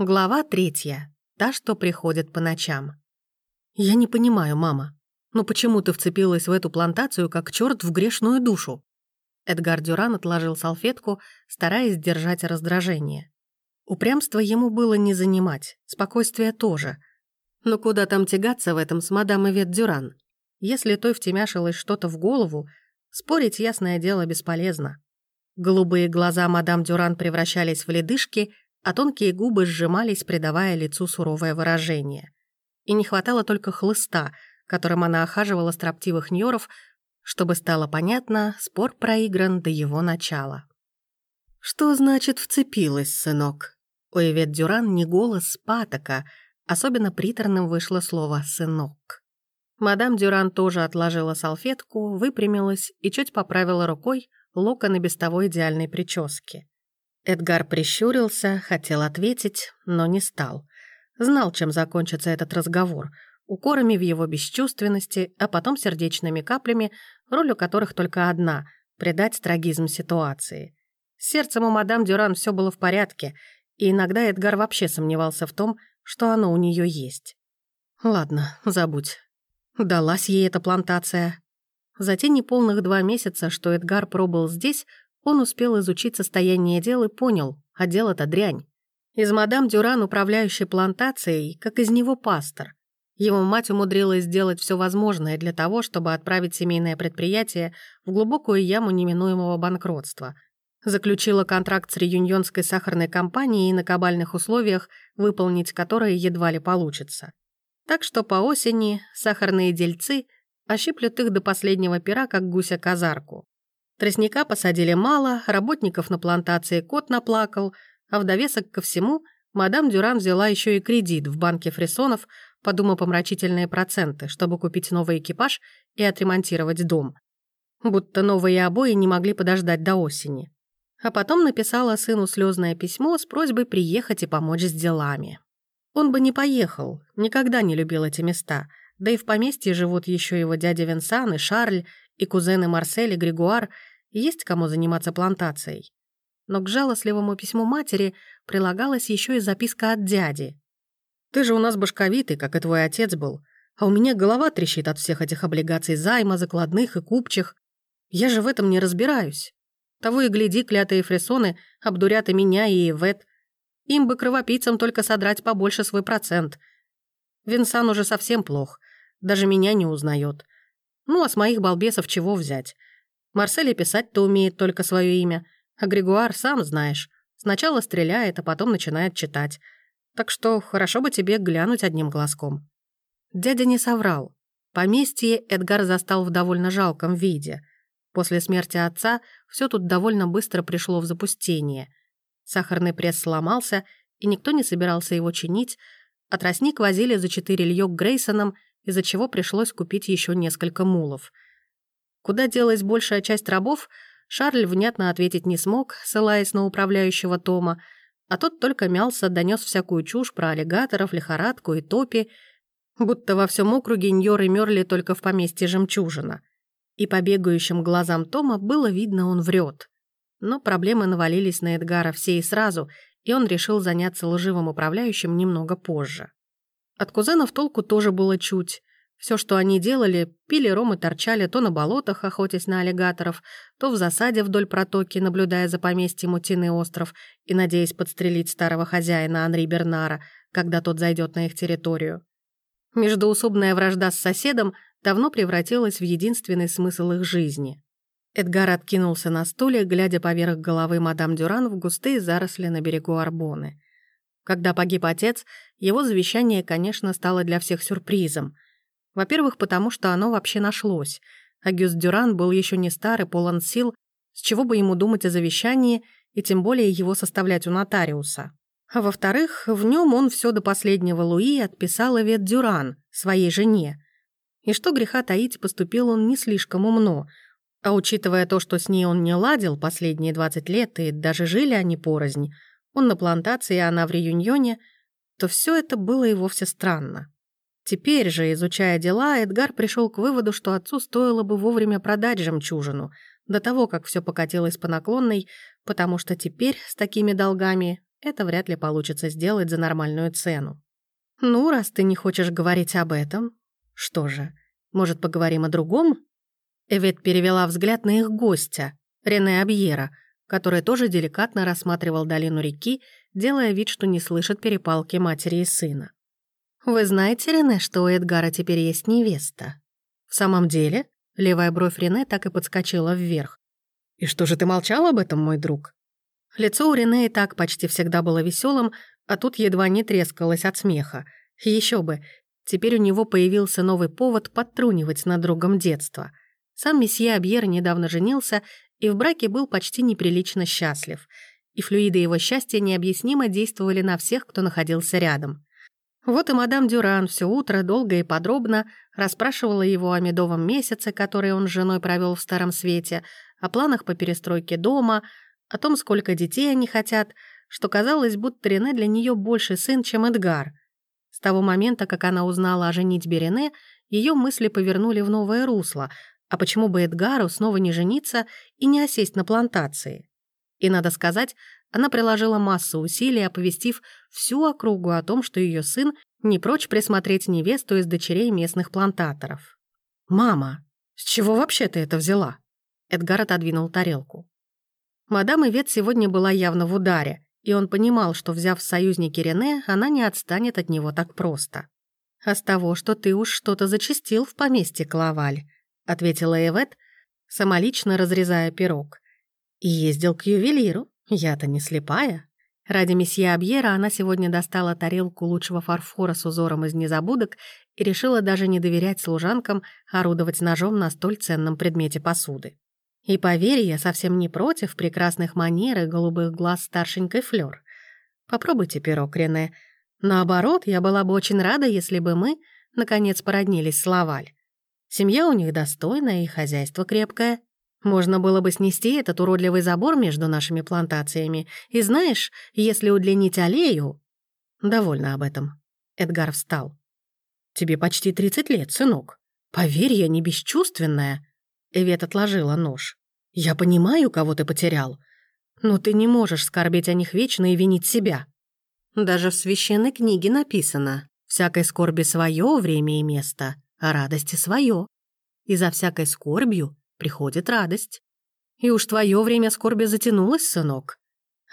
Глава третья. Та, что приходит по ночам. «Я не понимаю, мама. Но почему ты вцепилась в эту плантацию, как черт в грешную душу?» Эдгар Дюран отложил салфетку, стараясь сдержать раздражение. Упрямство ему было не занимать, спокойствие тоже. Но куда там тягаться в этом с мадам Ивет Дюран? Если той втемяшилось что-то в голову, спорить, ясное дело, бесполезно. Голубые глаза мадам Дюран превращались в ледышки — а тонкие губы сжимались, придавая лицу суровое выражение. И не хватало только хлыста, которым она охаживала строптивых ньоров, чтобы стало понятно, спор проигран до его начала. «Что значит «вцепилась, сынок»?» У Ивет Дюран не голос патока, особенно приторным вышло слово «сынок». Мадам Дюран тоже отложила салфетку, выпрямилась и чуть поправила рукой локоны без того идеальной прически. Эдгар прищурился, хотел ответить, но не стал. Знал, чем закончится этот разговор. Укорами в его бесчувственности, а потом сердечными каплями, роль у которых только одна — придать трагизм ситуации. С сердцем у мадам Дюран все было в порядке, и иногда Эдгар вообще сомневался в том, что оно у нее есть. Ладно, забудь. Далась ей эта плантация. За те неполных два месяца, что Эдгар пробыл здесь, он успел изучить состояние дел и понял, а дело-то дрянь. Из мадам Дюран, управляющей плантацией, как из него пастор. Его мать умудрилась сделать все возможное для того, чтобы отправить семейное предприятие в глубокую яму неминуемого банкротства. Заключила контракт с реюньонской сахарной компанией на кабальных условиях, выполнить которые едва ли получится. Так что по осени сахарные дельцы ощиплют их до последнего пера, как гуся-казарку. Тростника посадили мало, работников на плантации кот наплакал, а в довесок ко всему мадам Дюран взяла еще и кредит в банке фрисонов под умопомрачительные проценты, чтобы купить новый экипаж и отремонтировать дом. Будто новые обои не могли подождать до осени. А потом написала сыну слезное письмо с просьбой приехать и помочь с делами. Он бы не поехал, никогда не любил эти места, да и в поместье живут еще его дядя Винсан и Шарль, и кузены Марсель и Григуар — есть кому заниматься плантацией. Но к жалостливому письму матери прилагалась еще и записка от дяди. «Ты же у нас башковитый, как и твой отец был, а у меня голова трещит от всех этих облигаций займа, закладных и купчих. Я же в этом не разбираюсь. Того и гляди, клятые фресоны обдурят и меня, и Ивет. Им бы кровопийцам только содрать побольше свой процент. Винсан уже совсем плох, даже меня не узнает. Ну, а с моих балбесов чего взять? Марсель писать-то умеет только свое имя, а Григуар, сам знаешь, сначала стреляет, а потом начинает читать. Так что хорошо бы тебе глянуть одним глазком». Дядя не соврал. Поместье Эдгар застал в довольно жалком виде. После смерти отца все тут довольно быстро пришло в запустение. Сахарный пресс сломался, и никто не собирался его чинить, а тростник возили за четыре льё к Грейсонам, из-за чего пришлось купить еще несколько мулов — Куда делась большая часть рабов, Шарль внятно ответить не смог, ссылаясь на управляющего Тома, а тот только мялся, донес всякую чушь про аллигаторов, лихорадку и топи, будто во всем округе Ньоры мерли только в поместье Жемчужина. И по бегающим глазам Тома было видно, он врет. Но проблемы навалились на Эдгара все и сразу, и он решил заняться лживым управляющим немного позже. От кузенов толку тоже было чуть. Все, что они делали, пили ром и торчали то на болотах, охотясь на аллигаторов, то в засаде вдоль протоки, наблюдая за поместьем Утиный остров и надеясь подстрелить старого хозяина Анри Бернара, когда тот зайдет на их территорию. Междоусобная вражда с соседом давно превратилась в единственный смысл их жизни. Эдгар откинулся на стуле, глядя поверх головы мадам Дюран в густые заросли на берегу Арбоны. Когда погиб отец, его завещание, конечно, стало для всех сюрпризом — во-первых, потому что оно вообще нашлось. Агюст Дюран был еще не стар и полон сил, с чего бы ему думать о завещании и тем более его составлять у нотариуса. А во-вторых, в нем он все до последнего Луи отписал Эвет Дюран, своей жене. И что греха таить, поступил он не слишком умно, а учитывая то, что с ней он не ладил последние 20 лет и даже жили они порознь, он на плантации, а она в реюньоне, то все это было и вовсе странно. Теперь же, изучая дела, Эдгар пришел к выводу, что отцу стоило бы вовремя продать жемчужину, до того, как все покатилось по наклонной, потому что теперь с такими долгами это вряд ли получится сделать за нормальную цену. «Ну, раз ты не хочешь говорить об этом, что же, может, поговорим о другом?» Эвет перевела взгляд на их гостя, Рене Абьера, который тоже деликатно рассматривал долину реки, делая вид, что не слышит перепалки матери и сына. «Вы знаете, Рене, что у Эдгара теперь есть невеста?» «В самом деле?» Левая бровь Рене так и подскочила вверх. «И что же ты молчал об этом, мой друг?» Лицо у Рене и так почти всегда было веселым, а тут едва не трескалось от смеха. Еще бы, теперь у него появился новый повод подтрунивать над другом детства. Сам месье Абьер недавно женился и в браке был почти неприлично счастлив. И флюиды его счастья необъяснимо действовали на всех, кто находился рядом. Вот и мадам Дюран все утро долго и подробно расспрашивала его о медовом месяце, который он с женой провел в Старом Свете, о планах по перестройке дома, о том, сколько детей они хотят, что казалось, будто Рене для нее больше сын, чем Эдгар. С того момента, как она узнала о женитьбе Рене, ее мысли повернули в новое русло, а почему бы Эдгару снова не жениться и не осесть на плантации? И, надо сказать, она приложила массу усилий, оповестив всю округу о том, что ее сын не прочь присмотреть невесту из дочерей местных плантаторов. «Мама, с чего вообще ты это взяла?» Эдгар отодвинул тарелку. Мадам Ивет сегодня была явно в ударе, и он понимал, что, взяв в союзники Рене, она не отстанет от него так просто. «А с того, что ты уж что-то зачистил в поместье Клаваль», ответила Эвет, самолично разрезая пирог. «И ездил к ювелиру. Я-то не слепая». Ради месье Абьера она сегодня достала тарелку лучшего фарфора с узором из незабудок и решила даже не доверять служанкам орудовать ножом на столь ценном предмете посуды. И поверь, я совсем не против прекрасных манер и голубых глаз старшенькой Флёр. Попробуйте пирог, Рене. Наоборот, я была бы очень рада, если бы мы, наконец, породнились с Лаваль. Семья у них достойная и хозяйство крепкое. Можно было бы снести этот уродливый забор между нашими плантациями. И знаешь, если удлинить аллею... Довольно об этом. Эдгар встал. Тебе почти 30 лет, сынок. Поверь, я не бесчувственная. Эвет отложила нож. Я понимаю, кого ты потерял. Но ты не можешь скорбеть о них вечно и винить себя. Даже в священной книге написано «Всякой скорби свое время и место» а радости свое. И за всякой скорбью приходит радость. И уж твое время скорби затянулось, сынок.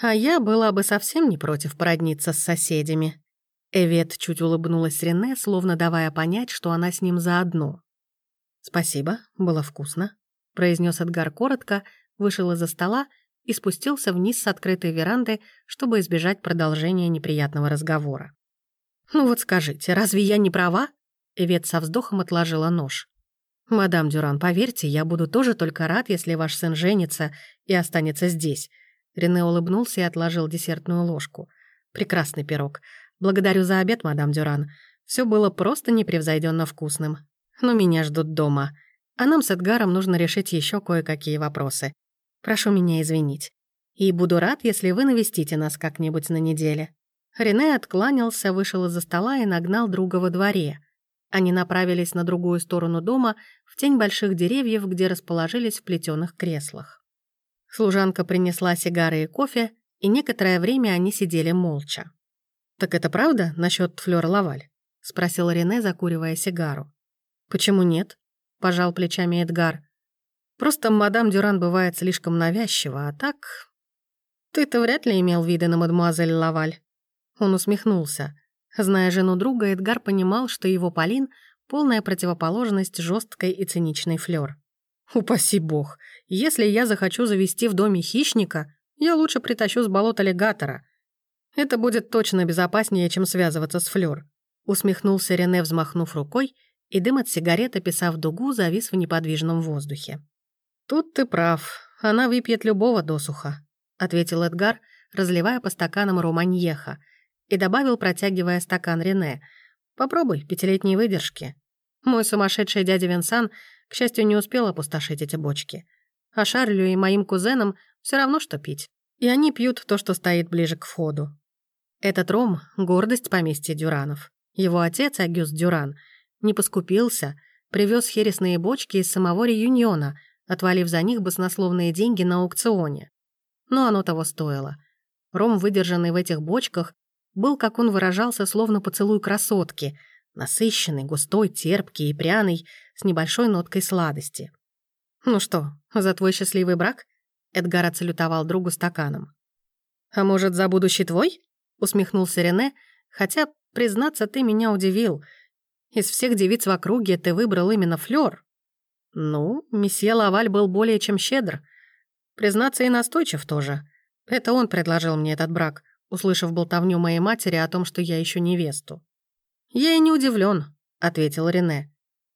А я была бы совсем не против породниться с соседями. Эвет чуть улыбнулась Рене, словно давая понять, что она с ним заодно. «Спасибо, было вкусно», — произнес Эдгар коротко, вышел из-за стола и спустился вниз с открытой веранды, чтобы избежать продолжения неприятного разговора. «Ну вот скажите, разве я не права?» Эвет со вздохом отложила нож. «Мадам Дюран, поверьте, я буду тоже только рад, если ваш сын женится и останется здесь». Рене улыбнулся и отложил десертную ложку. «Прекрасный пирог. Благодарю за обед, мадам Дюран. Все было просто непревзойденно вкусным. Но меня ждут дома. А нам с Эдгаром нужно решить еще кое-какие вопросы. Прошу меня извинить. И буду рад, если вы навестите нас как-нибудь на неделе». Рене откланялся, вышел из-за стола и нагнал друга во дворе. Они направились на другую сторону дома, в тень больших деревьев, где расположились в плетеных креслах. Служанка принесла сигары и кофе, и некоторое время они сидели молча. «Так это правда насчет Флёр Лаваль?» — спросил Рене, закуривая сигару. «Почему нет?» — пожал плечами Эдгар. «Просто мадам Дюран бывает слишком навязчива, а так...» «Ты-то вряд ли имел виды на мадемуазель Лаваль». Он усмехнулся. Зная жену друга, Эдгар понимал, что его Полин — полная противоположность жесткой и циничной Флёр. «Упаси бог, если я захочу завести в доме хищника, я лучше притащу с болота аллигатора. Это будет точно безопаснее, чем связываться с Флёр», — усмехнулся Рене, взмахнув рукой, и дым от сигарет, описав дугу, завис в неподвижном воздухе. «Тут ты прав, она выпьет любого досуха», — ответил Эдгар, разливая по стаканам романьеха — и добавил, протягивая стакан Рене. «Попробуй, пятилетней выдержки». Мой сумасшедший дядя Винсан, к счастью, не успел опустошить эти бочки. А Шарлю и моим кузенам все равно, что пить. И они пьют то, что стоит ближе к входу. Этот ром — гордость поместья Дюранов. Его отец, Агюст Дюран, не поскупился, привез хересные бочки из самого Реюньона, отвалив за них баснословные деньги на аукционе. Но оно того стоило. Ром, выдержанный в этих бочках, был, как он выражался, словно поцелуй красотки, насыщенный, густой, терпкий и пряный, с небольшой ноткой сладости. «Ну что, за твой счастливый брак?» Эдгар отсалютовал другу стаканом. «А может, за будущий твой?» — усмехнулся Рене, хотя, признаться, ты меня удивил. Из всех девиц в округе ты выбрал именно Флёр. Ну, месье Лаваль был более чем щедр. Признаться, и настойчив тоже. Это он предложил мне этот брак, услышав болтовню моей матери о том, что я ищу невесту. «Я и не удивлен, ответил Рене.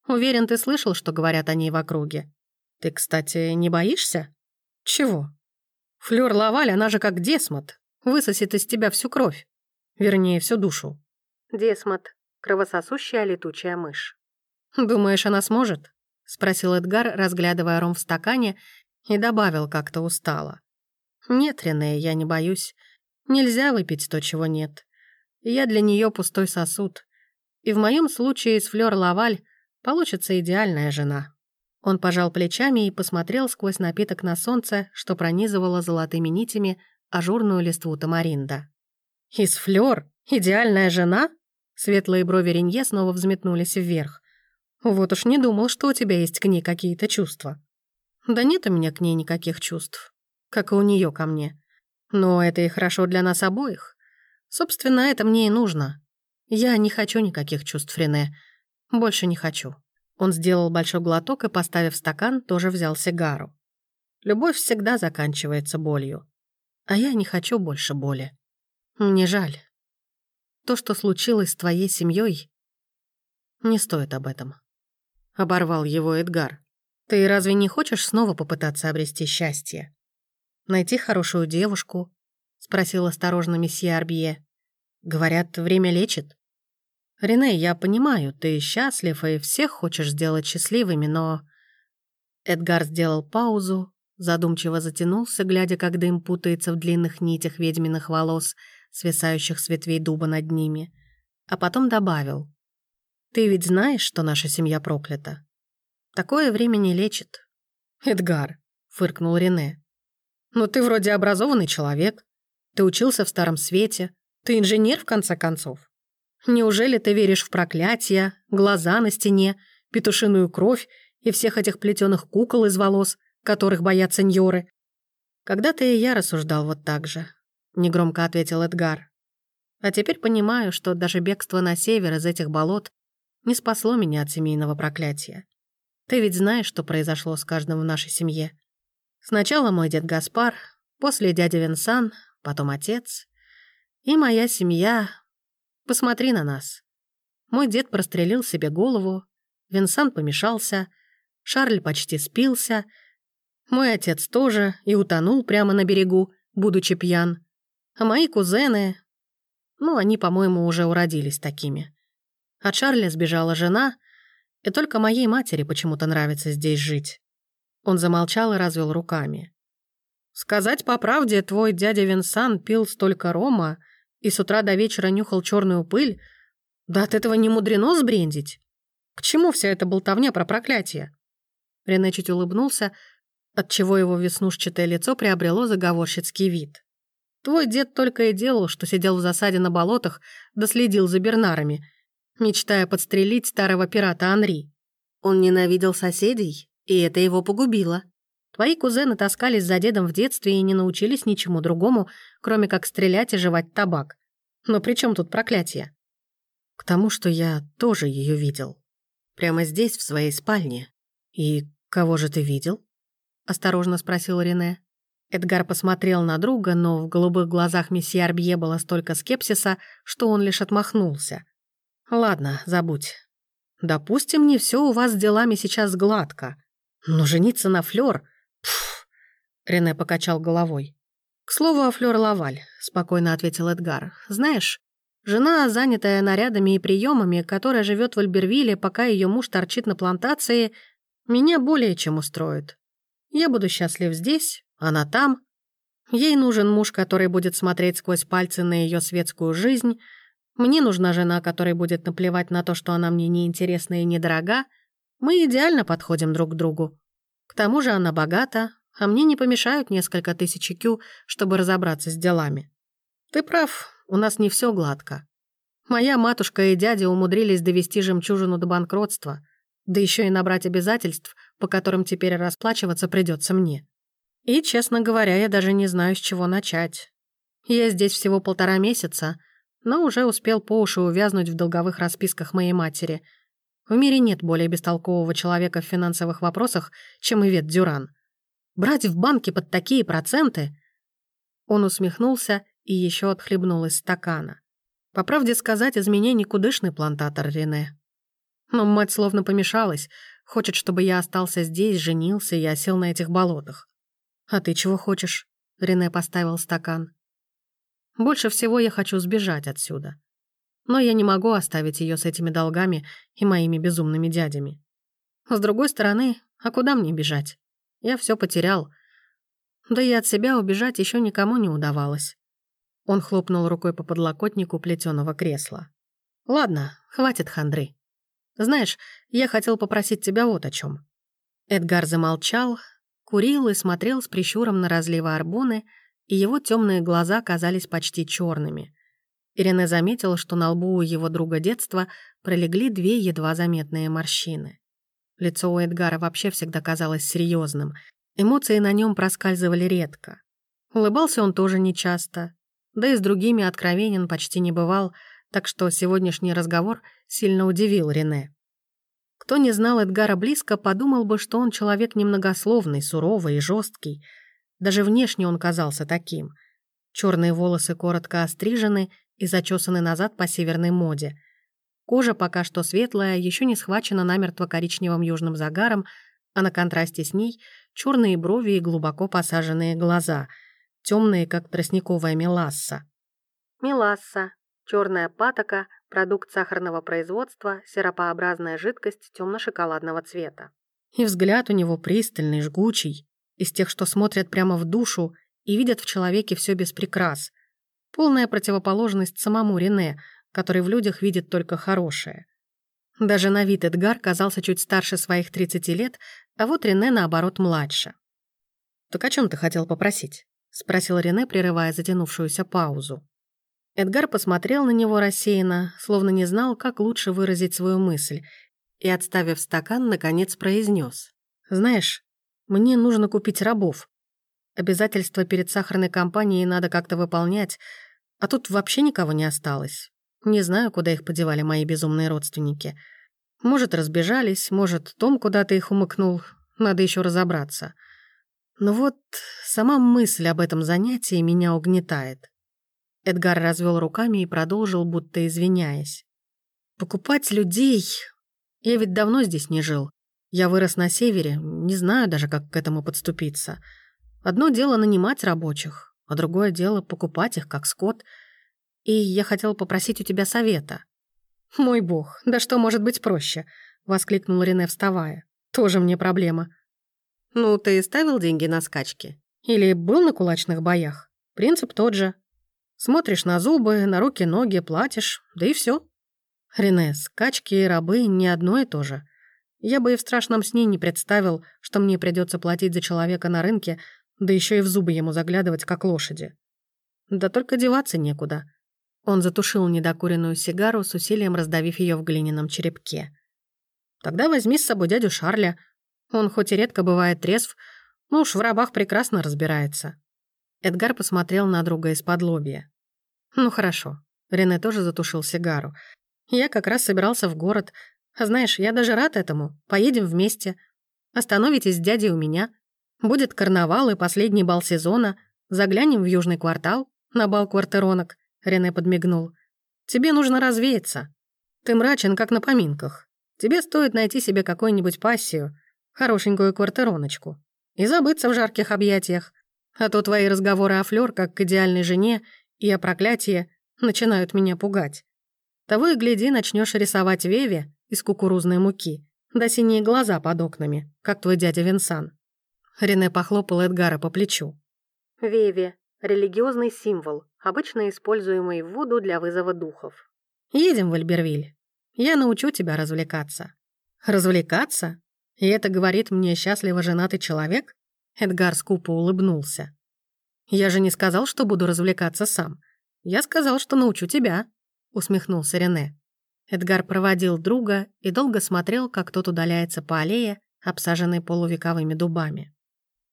«Уверен, ты слышал, что говорят о ней в округе. Ты, кстати, не боишься?» «Чего?» «Флёр Лаваль, она же как десмот, высосет из тебя всю кровь. Вернее, всю душу». «Десмот — кровососущая летучая мышь». «Думаешь, она сможет?» — спросил Эдгар, разглядывая ром в стакане, и добавил как-то устало. «Нет, Рене, я не боюсь. Нельзя выпить то, чего нет. Я для нее пустой сосуд. И в моем случае с Флёр Лаваль получится идеальная жена». Он пожал плечами и посмотрел сквозь напиток на солнце, что пронизывало золотыми нитями ажурную листву тамаринда. «Из Флёр? Идеальная жена?» Светлые брови Ренье снова взметнулись вверх. «Вот уж не думал, что у тебя есть к ней какие-то чувства». «Да нет у меня к ней никаких чувств, как и у нее ко мне. Но это и хорошо для нас обоих. Собственно, это мне и нужно. Я не хочу никаких чувств, Рене. Больше не хочу». Он сделал большой глоток и, поставив стакан, тоже взял сигару. Любовь всегда заканчивается болью. А я не хочу больше боли. Мне жаль. То, что случилось с твоей семьей, не стоит об этом. Оборвал его Эдгар. Ты разве не хочешь снова попытаться обрести счастье? Найти хорошую девушку? Спросил осторожно месье Арбье. Говорят, время лечит. «Рене, я понимаю, ты счастлив и всех хочешь сделать счастливыми, но...» Эдгар сделал паузу, задумчиво затянулся, глядя, как дым путается в длинных нитях ведьминых волос, свисающих с ветвей дуба над ними, а потом добавил. «Ты ведь знаешь, что наша семья проклята? Такое время не лечит». «Эдгар», — фыркнул Рене, «ну ты вроде образованный человек, ты учился в Старом Свете, ты инженер, в конце концов. Неужели ты веришь в проклятия, глаза на стене, петушиную кровь и всех этих плетеных кукол из волос, которых боятся ньоры? Когда-то и я рассуждал вот так же, негромко ответил Эдгар. А теперь понимаю, что даже бегство на север из этих болот не спасло меня от семейного проклятия. Ты ведь знаешь, что произошло с каждым в нашей семье. Сначала мой дед Гаспар, после дядя Винсан, потом отец. И моя семья Посмотри на нас. Мой дед прострелил себе голову, Винсан помешался, Шарль почти спился, мой отец тоже и утонул прямо на берегу, будучи пьян. А мои кузены... Ну, они, по-моему, уже уродились такими. От Шарля сбежала жена, и только моей матери почему-то нравится здесь жить. Он замолчал и развел руками. «Сказать по правде, твой дядя Винсан пил столько рома, и с утра до вечера нюхал черную пыль, да от этого не мудрено сбрендить. К чему вся эта болтовня про проклятие? Рене чуть улыбнулся, отчего его веснушчатое лицо приобрело заговорщицкий вид. Твой дед только и делал, что сидел в засаде на болотах, да следил за Бернарами, мечтая подстрелить старого пирата Анри. Он ненавидел соседей, и это его погубило. Твои кузены таскались за дедом в детстве и не научились ничему другому, кроме как стрелять и жевать табак. Но при чем тут проклятие? К тому, что я тоже ее видел. Прямо здесь, в своей спальне. И кого же ты видел? Осторожно спросил Рене. Эдгар посмотрел на друга, но в голубых глазах месье Арбье было столько скепсиса, что он лишь отмахнулся. «Ладно, забудь. Допустим, не все у вас с делами сейчас гладко. Но жениться на Флёр Пф, Рене покачал головой. «К слову о Флёр Лаваль», — спокойно ответил Эдгар. «Знаешь, жена, занятая нарядами и приемами, которая живет в Альбервилле, пока ее муж торчит на плантации, меня более чем устроит. Я буду счастлив здесь, она там. Ей нужен муж, который будет смотреть сквозь пальцы на ее светскую жизнь. Мне нужна жена, которой будет наплевать на то, что она мне неинтересна и недорога. Мы идеально подходим друг к другу. К тому же она богата, а мне не помешают несколько тысяч кю, чтобы разобраться с делами. Ты прав, у нас не все гладко. Моя матушка и дядя умудрились довести жемчужину до банкротства, да еще и набрать обязательств, по которым теперь расплачиваться придется мне. И, честно говоря, я даже не знаю, с чего начать. Я здесь всего полтора месяца, но уже успел по уши увязнуть в долговых расписках моей матери. В мире нет более бестолкового человека в финансовых вопросах, чем Ивет Дюран. Брать в банке под такие проценты... Он усмехнулся и еще отхлебнул из стакана. По правде сказать, из меня никудышный плантатор Рене. Но мать словно помешалась, хочет, чтобы я остался здесь, женился и осел на этих болотах. «А ты чего хочешь?» Рене поставил стакан. «Больше всего я хочу сбежать отсюда. Но я не могу оставить ее с этими долгами и моими безумными дядями. С другой стороны, а куда мне бежать? Я все потерял. Да и от себя убежать еще никому не удавалось». Он хлопнул рукой по подлокотнику плетеного кресла. «Ладно, хватит хандры. Знаешь, я хотел попросить тебя вот о чем. Эдгар замолчал, курил и смотрел с прищуром на разливы арбуны, и его темные глаза казались почти черными. Ирене заметила, что на лбу у его друга детства пролегли две едва заметные морщины. Лицо у Эдгара вообще всегда казалось серьезным, эмоции на нем проскальзывали редко. Улыбался он тоже нечасто, да и с другими откровенен почти не бывал, так что сегодняшний разговор сильно удивил Рене. Кто не знал Эдгара близко, подумал бы, что он человек немногословный, суровый и жесткий. Даже внешне он казался таким. Черные волосы коротко острижены и зачесаны назад по северной моде. Кожа пока что светлая, еще не схвачена намертво коричневым южным загаром, а на контрасте с ней черные брови и глубоко посаженные глаза, темные, как тростниковая меласса. Меласса черная патока, продукт сахарного производства, сиропообразная жидкость темно-шоколадного цвета. И взгляд у него пристальный, жгучий, из тех, что смотрят прямо в душу и видят в человеке все без прикрас. Полная противоположность самому Рене, который в людях видит только хорошее. Даже на вид Эдгар казался чуть старше своих 30 лет, а вот Рене, наоборот, младше. «Так о чем ты хотел попросить?» — спросил Рене, прерывая затянувшуюся паузу. Эдгар посмотрел на него рассеянно, словно не знал, как лучше выразить свою мысль, и, отставив стакан, наконец произнес: «Знаешь, мне нужно купить рабов. Обязательства перед сахарной компанией надо как-то выполнять, а тут вообще никого не осталось. Не знаю, куда их подевали мои безумные родственники. Может, разбежались, может, Том куда-то их умыкнул, надо еще разобраться. Но вот сама мысль об этом занятии меня угнетает. Эдгар развел руками и продолжил, будто извиняясь. «Покупать людей... Я ведь давно здесь не жил. Я вырос на севере, не знаю даже, как к этому подступиться. Одно дело нанимать рабочих, а другое дело покупать их, как скот. И я хотел попросить у тебя совета». «Мой бог, да что может быть проще?» — воскликнул Рене, вставая. «Тоже мне проблема». «Ну, ты ставил деньги на скачки? Или был на кулачных боях? Принцип тот же. Смотришь на зубы, на руки, ноги, платишь, да и все. Рене, скачки и рабы не одно и то же. Я бы и в страшном сне не представил, что мне придется платить за человека на рынке, да еще и в зубы ему заглядывать, как лошади. Да только деваться некуда. Он затушил недокуренную сигару, с усилием раздавив ее в глиняном черепке. «Тогда возьми с собой дядю Шарля. Он хоть и редко бывает трезв, но уж в рабах прекрасно разбирается». Эдгар посмотрел на друга из-под лобья. «Ну хорошо». Рене тоже затушил сигару. «Я как раз собирался в город. А знаешь, я даже рад этому. Поедем вместе. Остановитесь с дядей у меня. Будет карнавал и последний бал сезона. Заглянем в южный квартал, на бал квартиронок». Рене подмигнул. «Тебе нужно развеяться. Ты мрачен, как на поминках. Тебе стоит найти себе какую-нибудь пассию, хорошенькую квартироночку, и забыться в жарких объятиях. А то твои разговоры о Флёр как к идеальной жене и о проклятии начинают меня пугать. Того и гляди, начнешь рисовать Веве из кукурузной муки, да синие глаза под окнами, как твой дядя Винсан. Рене похлопал Эдгара по плечу. Веве — религиозный символ, обычно используемый в воду для вызова духов. Едем в Альбервиль. Я научу тебя развлекаться. Развлекаться? И это говорит мне счастливо женатый человек? Эдгар скупо улыбнулся. «Я же не сказал, что буду развлекаться сам. Я сказал, что научу тебя», — усмехнулся Рене. Эдгар проводил друга и долго смотрел, как тот удаляется по аллее, обсаженной полувековыми дубами.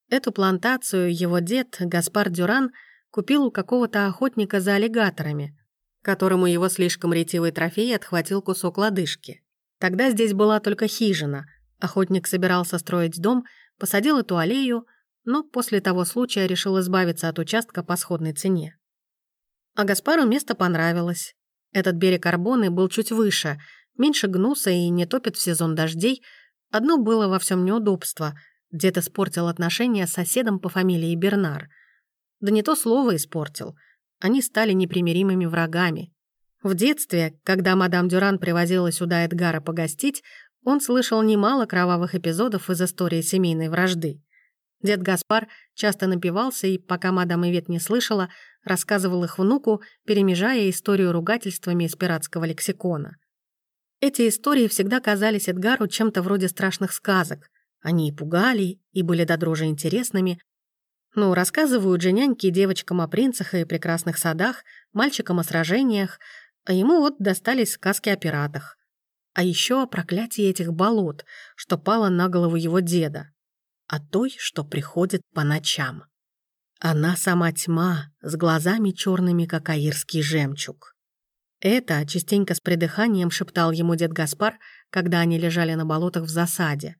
Эту плантацию его дед, Гаспар Дюран, купил у какого-то охотника за аллигаторами, которому его слишком ретивый трофей отхватил кусок лодыжки. Тогда здесь была только хижина. Охотник собирался строить дом, посадил эту аллею, но после того случая решил избавиться от участка по сходной цене. А Гаспару место понравилось. Этот берег Арбоны был чуть выше, меньше гнуса и не топит в сезон дождей. Одно было во всем неудобство. Дед испортил отношения с соседом по фамилии Бернар. Да не то слово испортил. Они стали непримиримыми врагами. В детстве, когда мадам Дюран привозила сюда Эдгара погостить, он слышал немало кровавых эпизодов из истории семейной вражды. Дед Гаспар часто напивался и, пока мадам Ивет не слышала, рассказывал их внуку, перемежая историю ругательствами из пиратского лексикона. Эти истории всегда казались Эдгару чем-то вроде страшных сказок. Они и пугали, и были до дрожи интересными. Ну, рассказывают же няньки девочкам о принцах и прекрасных садах, мальчикам о сражениях, а ему вот достались сказки о пиратах. А еще о проклятии этих болот, что пало на голову его деда а той, что приходит по ночам. Она сама тьма, с глазами черными, как аирский жемчуг. Это частенько с придыханием шептал ему дед Гаспар, когда они лежали на болотах в засаде.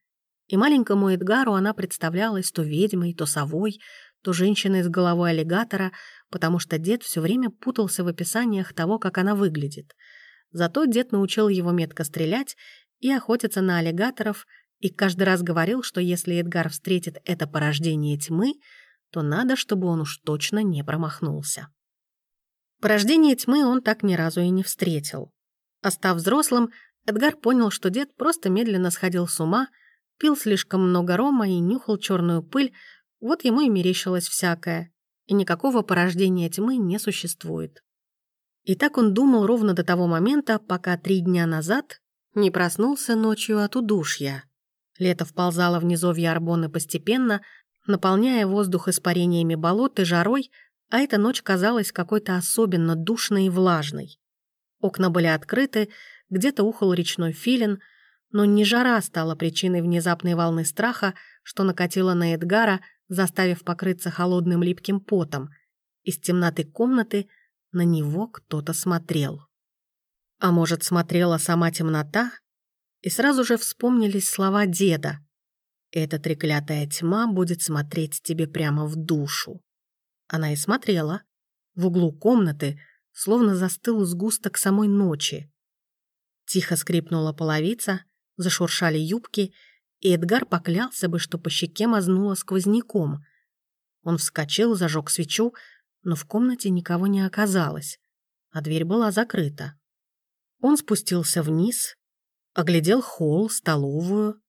И маленькому Эдгару она представлялась то ведьмой, то совой, то женщиной с головой аллигатора, потому что дед все время путался в описаниях того, как она выглядит. Зато дед научил его метко стрелять и охотиться на аллигаторов, и каждый раз говорил, что если Эдгар встретит это порождение тьмы, то надо, чтобы он уж точно не промахнулся. Порождение тьмы он так ни разу и не встретил. А став взрослым, Эдгар понял, что дед просто медленно сходил с ума, пил слишком много рома и нюхал черную пыль, вот ему и мерещилось всякое, и никакого порождения тьмы не существует. И так он думал ровно до того момента, пока три дня назад не проснулся ночью от удушья. Лето вползало в Арбоны постепенно, наполняя воздух испарениями болот и жарой, а эта ночь казалась какой-то особенно душной и влажной. Окна были открыты, где-то ухал речной филин, но не жара стала причиной внезапной волны страха, что накатила на Эдгара, заставив покрыться холодным липким потом. Из темноты комнаты на него кто-то смотрел. А может, смотрела сама темнота, и сразу же вспомнились слова деда. «Эта треклятая тьма будет смотреть тебе прямо в душу». Она и смотрела. В углу комнаты словно застыл сгусток самой ночи. Тихо скрипнула половица, зашуршали юбки, и Эдгар поклялся бы, что по щеке мазнуло сквозняком. Он вскочил, зажег свечу, но в комнате никого не оказалось, а дверь была закрыта. Он спустился вниз, Оглядел холл, столовую,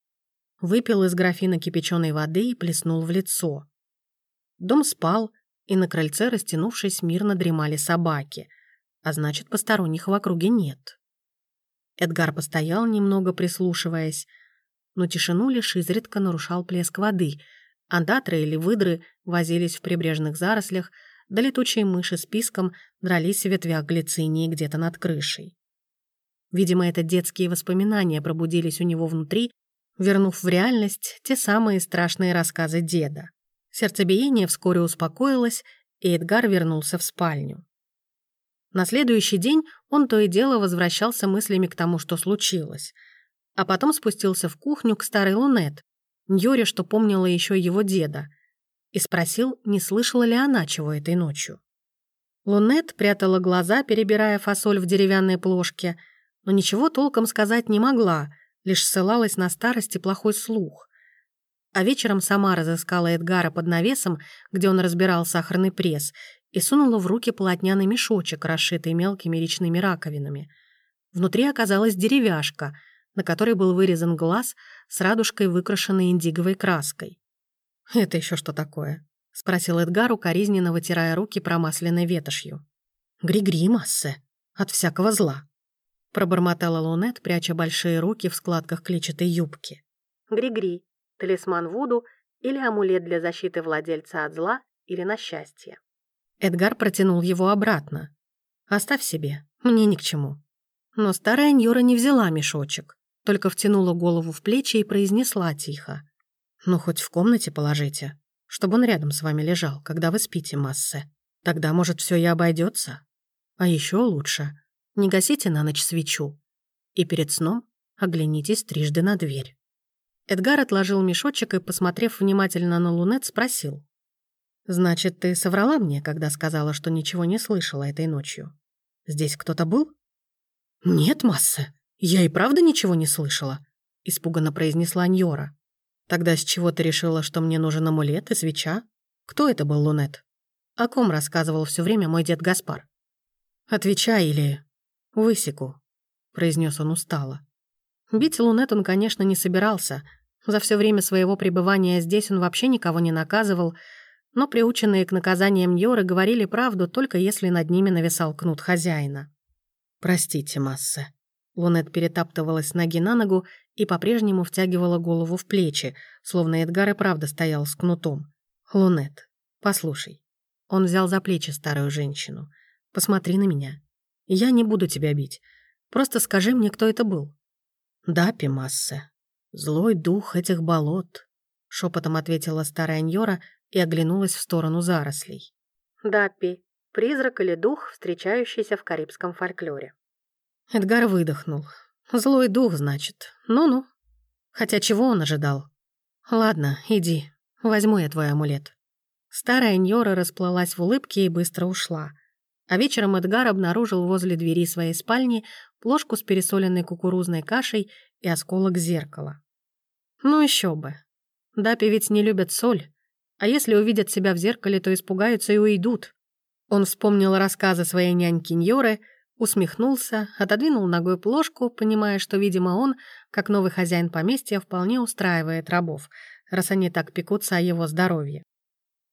выпил из графина кипяченой воды и плеснул в лицо. Дом спал, и на крыльце, растянувшись, мирно дремали собаки, а значит, посторонних в округе нет. Эдгар постоял, немного прислушиваясь, но тишину лишь изредка нарушал плеск воды. Андатры или выдры возились в прибрежных зарослях, да летучие мыши с писком дрались в ветвях глицинии где-то над крышей. Видимо, это детские воспоминания пробудились у него внутри, вернув в реальность те самые страшные рассказы деда. Сердцебиение вскоре успокоилось, и Эдгар вернулся в спальню. На следующий день он то и дело возвращался мыслями к тому, что случилось. А потом спустился в кухню к старой Лунет, Ньоре, что помнила еще его деда, и спросил, не слышала ли она чего этой ночью. Лунет прятала глаза, перебирая фасоль в деревянной плошке, но ничего толком сказать не могла, лишь ссылалась на старость и плохой слух. А вечером сама разыскала Эдгара под навесом, где он разбирал сахарный пресс, и сунула в руки полотняный мешочек, расшитый мелкими речными раковинами. Внутри оказалась деревяшка, на которой был вырезан глаз с радужкой, выкрашенной индиговой краской. «Это еще что такое?» — спросил Эдгар, укоризненно вытирая руки промасленной ветошью. «Гри-гри, массе, от всякого зла», пробормотала Лунет, пряча большие руки в складках клетчатой юбки. Гри-гри, талисман Вуду или амулет для защиты владельца от зла или на счастье. Эдгар протянул его обратно. Оставь себе, мне ни к чему». Но старая Ньора не взяла мешочек, только втянула голову в плечи и произнесла тихо. «Ну, хоть в комнате положите, чтобы он рядом с вами лежал, когда вы спите, Массе. Тогда, может, все и обойдется. А еще лучше, не гасите на ночь свечу. И перед сном оглянитесь трижды на дверь». Эдгар отложил мешочек и, посмотрев внимательно на Лунет, спросил. «Значит, ты соврала мне, когда сказала, что ничего не слышала этой ночью? Здесь кто-то был?» «Нет, Масса, я и правда ничего не слышала», — испуганно произнесла Ньора. «Тогда с чего ты решила, что мне нужен амулет и свеча? Кто это был, Лунет? О ком рассказывал все время мой дед Гаспар?» «Отвечай или высеку», — произнес он устало. Бить Лунет он, конечно, не собирался. За все время своего пребывания здесь он вообще никого не наказывал, но приученные к наказаниям Ньоры говорили правду, только если над ними нависал кнут хозяина. «Простите, Масса». Лунет перетаптывалась ноги на ногу и по-прежнему втягивала голову в плечи, словно Эдгар и правда стоял с кнутом. «Лунет, послушай». Он взял за плечи старую женщину. «Посмотри на меня. Я не буду тебя бить. Просто скажи мне, кто это был». «Да, Пимассе. Злой дух этих болот», — шепотом ответила старая Ньора и оглянулась в сторону зарослей. «Даппи, Призрак или дух, встречающийся в карибском фольклоре. Эдгар выдохнул. Злой дух, значит. Ну-ну. Хотя чего он ожидал? Ладно, иди. Возьму я твой амулет. Старая Ньора расплылась в улыбке и быстро ушла. А вечером Эдгар обнаружил возле двери своей спальни плошку с пересоленной кукурузной кашей и осколок зеркала. Ну еще бы. Дапи ведь не любят соль, а если увидят себя в зеркале, то испугаются и уйдут. Он вспомнил рассказы своей няньки Ньоры, усмехнулся, отодвинул ногой плошку, понимая, что, видимо, он, как новый хозяин поместья, вполне устраивает рабов, раз они так пекутся о его здоровье.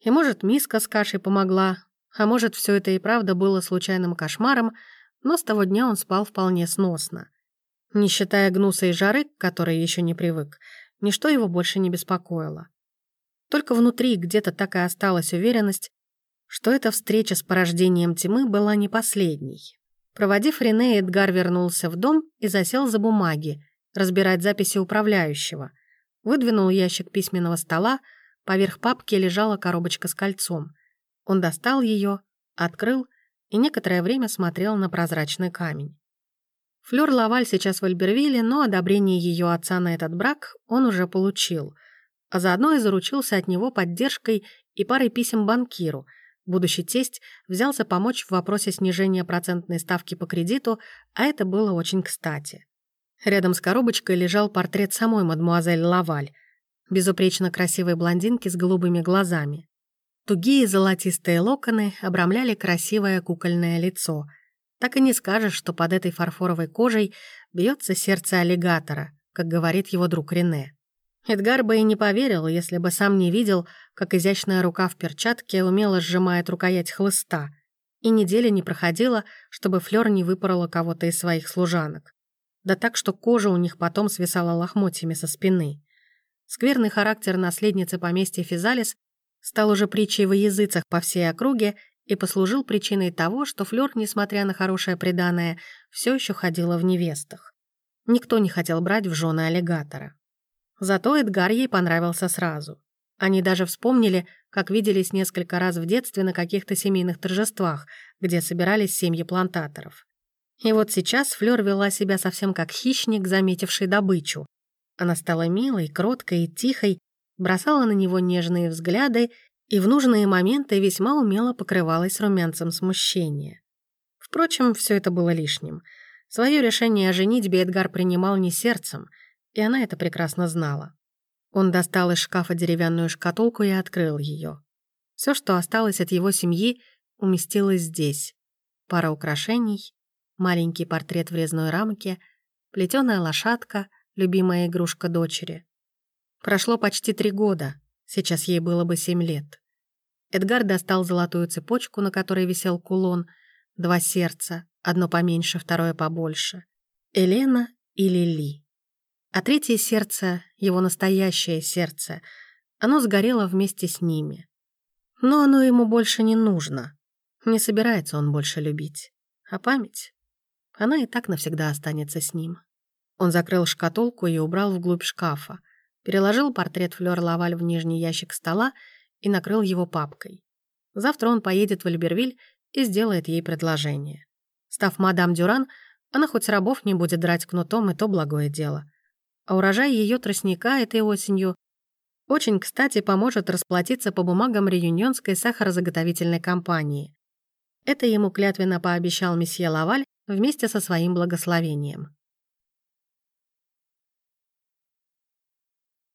И, может, миска с кашей помогла, а может, все это и правда было случайным кошмаром, но с того дня он спал вполне сносно. Не считая гнуса и жары, к которой еще не привык, ничто его больше не беспокоило. Только внутри где-то так и осталась уверенность, что эта встреча с порождением тьмы была не последней. Проводив Рене, Эдгар вернулся в дом и засел за бумаги, разбирать записи управляющего. Выдвинул ящик письменного стола, поверх папки лежала коробочка с кольцом. Он достал ее, открыл и некоторое время смотрел на прозрачный камень. Флёр Лаваль сейчас в Альбервилле, но одобрение ее отца на этот брак он уже получил, а заодно и заручился от него поддержкой и парой писем банкиру — Будущий тесть взялся помочь в вопросе снижения процентной ставки по кредиту, а это было очень кстати. Рядом с коробочкой лежал портрет самой мадмуазель Лаваль, безупречно красивой блондинки с голубыми глазами. Тугие золотистые локоны обрамляли красивое кукольное лицо. Так и не скажешь, что под этой фарфоровой кожей бьется сердце аллигатора, как говорит его друг Рене. Эдгар бы и не поверил, если бы сам не видел, как изящная рука в перчатке умело сжимает рукоять хлыста, и неделя не проходила, чтобы Флёр не выпорола кого-то из своих служанок. Да так, что кожа у них потом свисала лохмотьями со спины. Скверный характер наследницы поместья Физалис стал уже притчей во языцах по всей округе и послужил причиной того, что Флёр, несмотря на хорошее преданное, все еще ходила в невестах. Никто не хотел брать в жены аллигатора. Зато Эдгар ей понравился сразу. Они даже вспомнили, как виделись несколько раз в детстве на каких-то семейных торжествах, где собирались семьи плантаторов. И вот сейчас Флёр вела себя совсем как хищник, заметивший добычу. Она стала милой, кроткой и тихой, бросала на него нежные взгляды и в нужные моменты весьма умело покрывалась румянцем смущения. Впрочем, все это было лишним. Свое решение о женитьбе Эдгар принимал не сердцем — и она это прекрасно знала. Он достал из шкафа деревянную шкатулку и открыл ее. Все, что осталось от его семьи, уместилось здесь. Пара украшений, маленький портрет в резной рамке, плетеная лошадка, любимая игрушка дочери. Прошло почти три года, сейчас ей было бы семь лет. Эдгар достал золотую цепочку, на которой висел кулон, два сердца, одно поменьше, второе побольше. Елена и Лили. А третье сердце, его настоящее сердце, оно сгорело вместе с ними. Но оно ему больше не нужно. Не собирается он больше любить. А память? Она и так навсегда останется с ним. Он закрыл шкатулку и убрал вглубь шкафа, переложил портрет Флёр Лаваль в нижний ящик стола и накрыл его папкой. Завтра он поедет в Альбервиль и сделает ей предложение. Став мадам Дюран, она хоть рабов не будет драть кнутом, и то благое дело. А урожай ее тростника этой осенью очень, кстати, поможет расплатиться по бумагам Реюньонской сахарозаготовительной компании. Это ему клятвенно пообещал месье Лаваль вместе со своим благословением.